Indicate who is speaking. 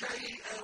Speaker 1: شَيْئًا